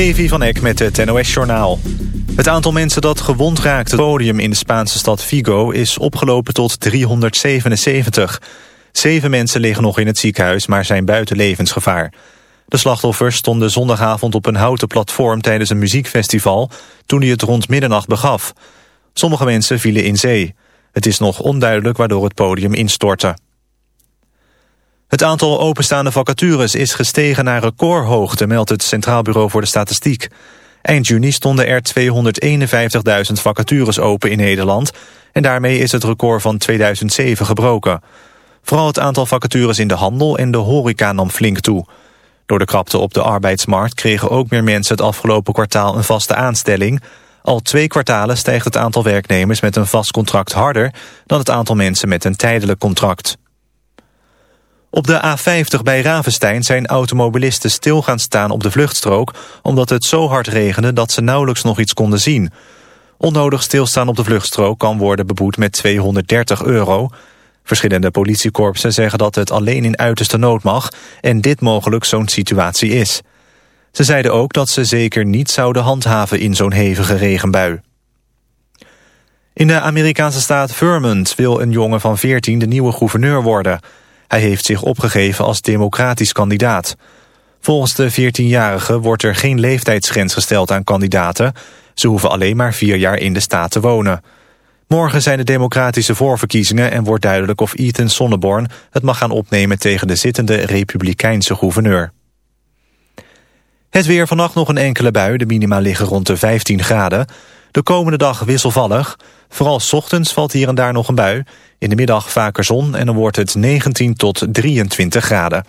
Evi van Eck met het NOS-journaal. Het aantal mensen dat gewond raakt het podium in de Spaanse stad Vigo... is opgelopen tot 377. Zeven mensen liggen nog in het ziekenhuis, maar zijn buiten levensgevaar. De slachtoffers stonden zondagavond op een houten platform... tijdens een muziekfestival toen hij het rond middernacht begaf. Sommige mensen vielen in zee. Het is nog onduidelijk waardoor het podium instortte. Het aantal openstaande vacatures is gestegen naar recordhoogte, meldt het Centraal Bureau voor de Statistiek. Eind juni stonden er 251.000 vacatures open in Nederland en daarmee is het record van 2007 gebroken. Vooral het aantal vacatures in de handel en de horeca nam flink toe. Door de krapte op de arbeidsmarkt kregen ook meer mensen het afgelopen kwartaal een vaste aanstelling. Al twee kwartalen stijgt het aantal werknemers met een vast contract harder dan het aantal mensen met een tijdelijk contract. Op de A50 bij Ravenstein zijn automobilisten stil gaan staan op de vluchtstrook... omdat het zo hard regende dat ze nauwelijks nog iets konden zien. Onnodig stilstaan op de vluchtstrook kan worden beboet met 230 euro. Verschillende politiekorpsen zeggen dat het alleen in uiterste nood mag... en dit mogelijk zo'n situatie is. Ze zeiden ook dat ze zeker niet zouden handhaven in zo'n hevige regenbui. In de Amerikaanse staat Vermont wil een jongen van 14 de nieuwe gouverneur worden... Hij heeft zich opgegeven als democratisch kandidaat. Volgens de 14-jarige wordt er geen leeftijdsgrens gesteld aan kandidaten. Ze hoeven alleen maar vier jaar in de staat te wonen. Morgen zijn de democratische voorverkiezingen en wordt duidelijk of Ethan Sonneborn het mag gaan opnemen tegen de zittende republikeinse gouverneur. Het weer vannacht nog een enkele bui, de minima liggen rond de 15 graden. De komende dag wisselvallig. Vooral s ochtends valt hier en daar nog een bui. In de middag vaker zon en dan wordt het 19 tot 23 graden.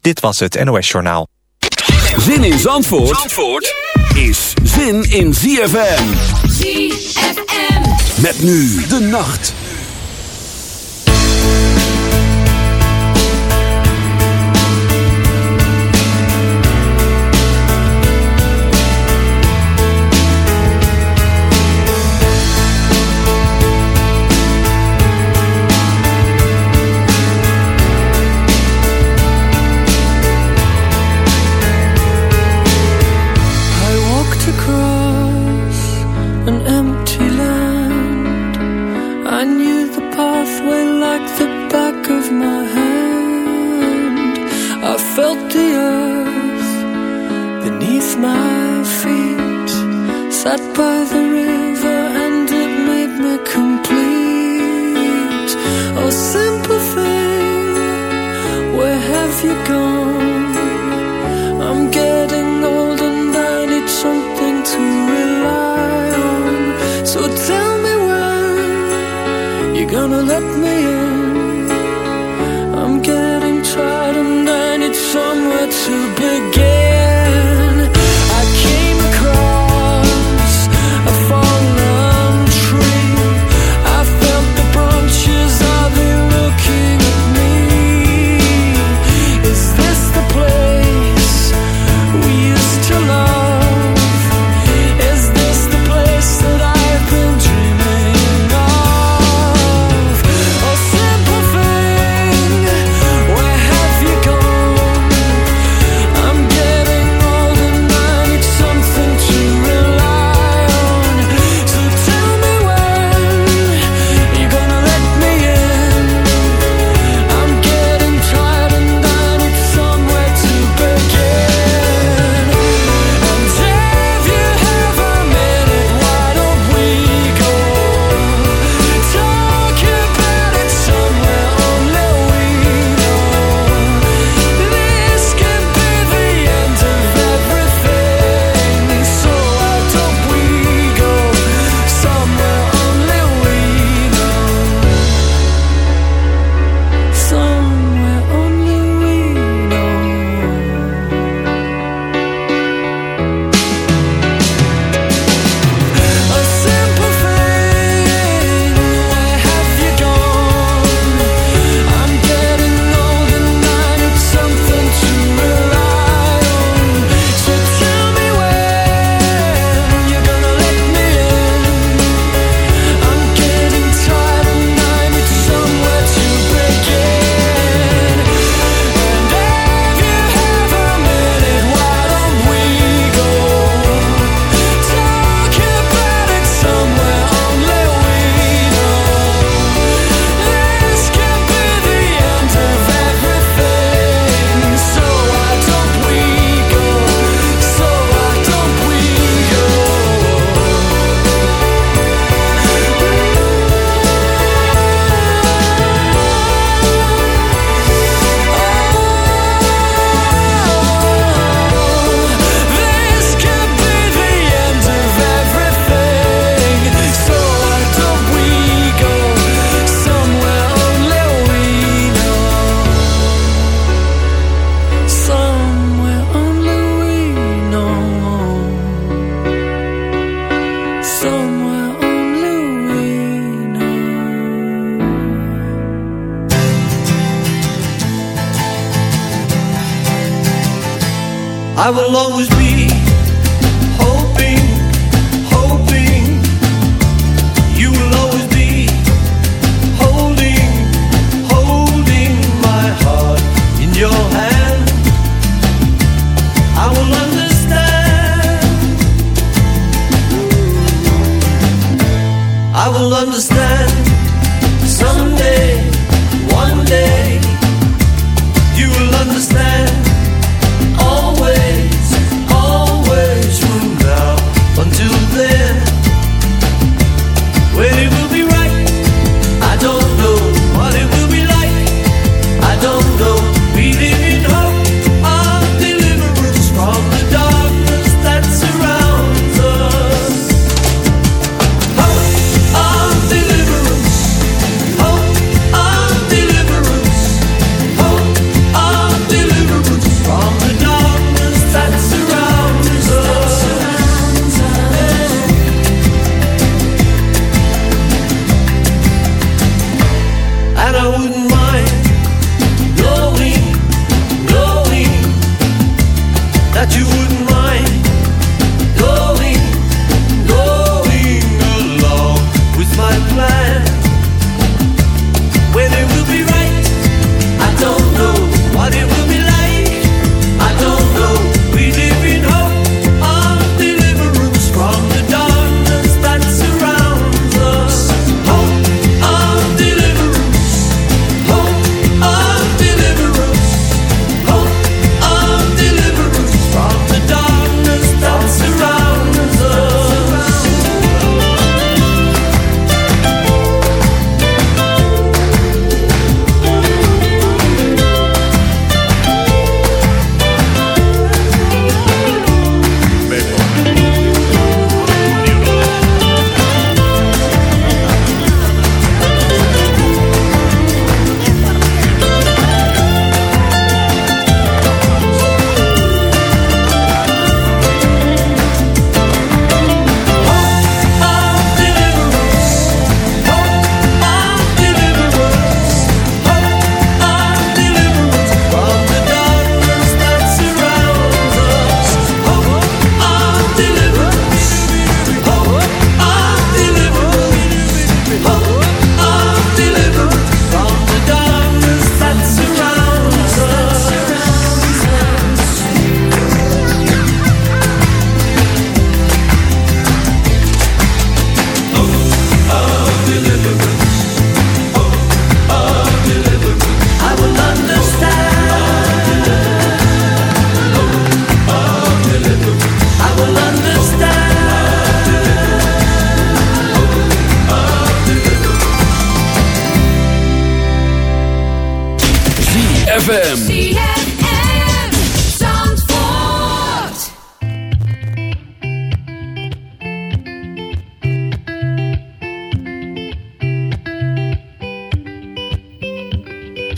Dit was het NOS Journaal. Zin in Zandvoort, Zandvoort is zin in ZFM. ZFM. Met nu de nacht.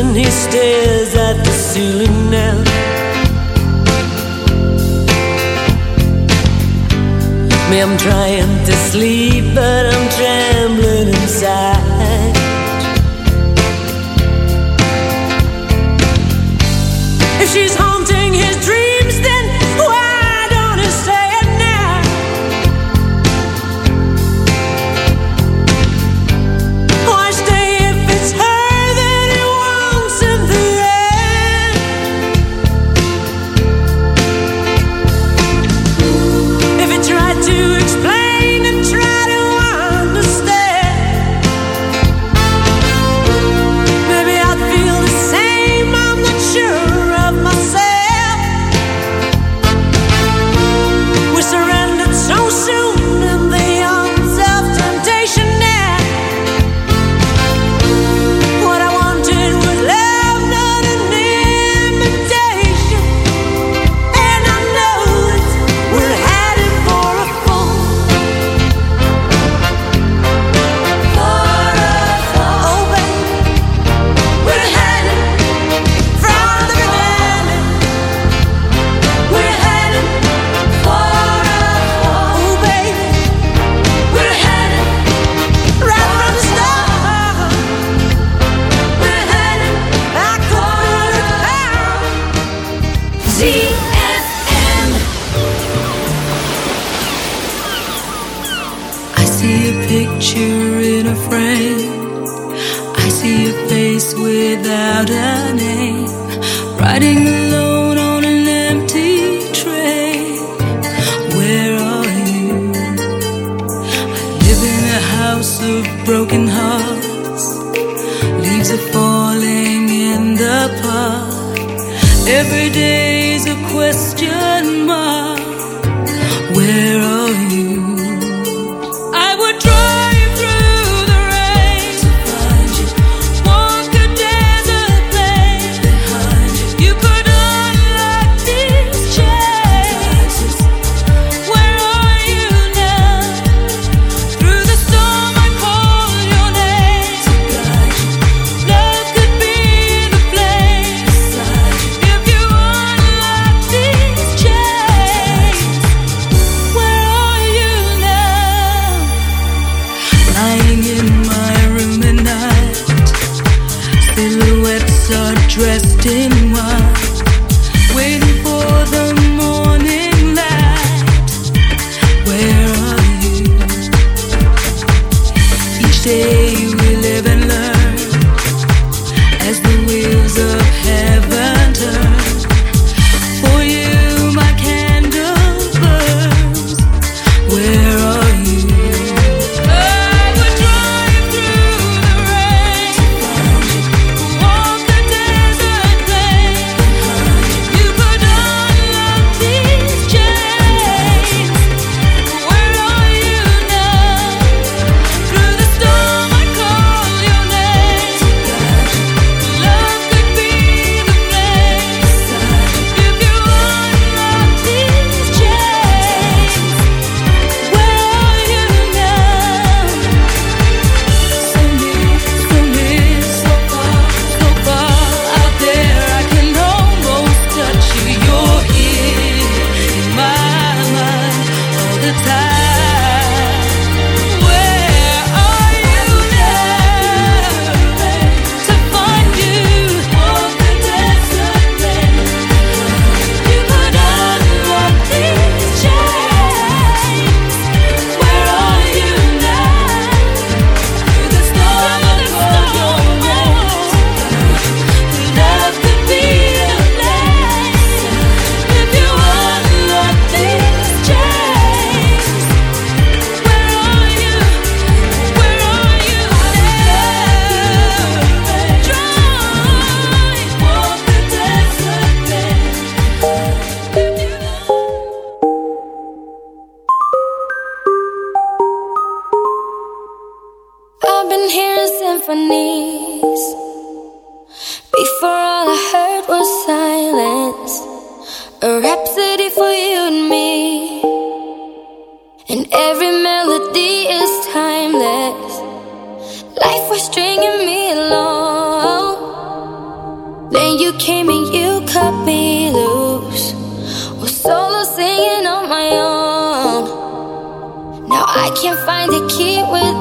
and he's still with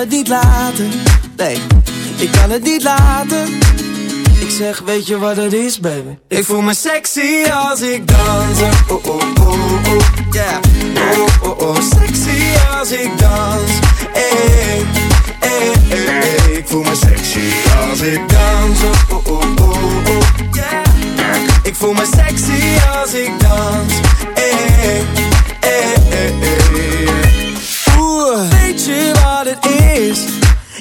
het niet laten. Nee, ik kan het niet laten. Ik zeg, weet je wat het is, baby? Ik voel me sexy als ik dans. Oh, oh, oh, oh, yeah. Oh, oh, oh, sexy als ik dans. Hey, hey, hey, hey. Ik voel me sexy als ik dans. Oh, oh, oh, oh, oh, yeah. Ik voel me sexy als ik dans. Hey, hey.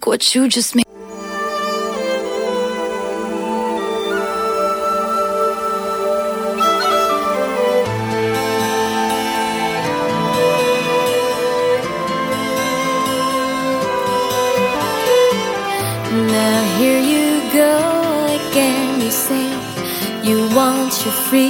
Look what you just made Now here you go again. You say you want your freedom.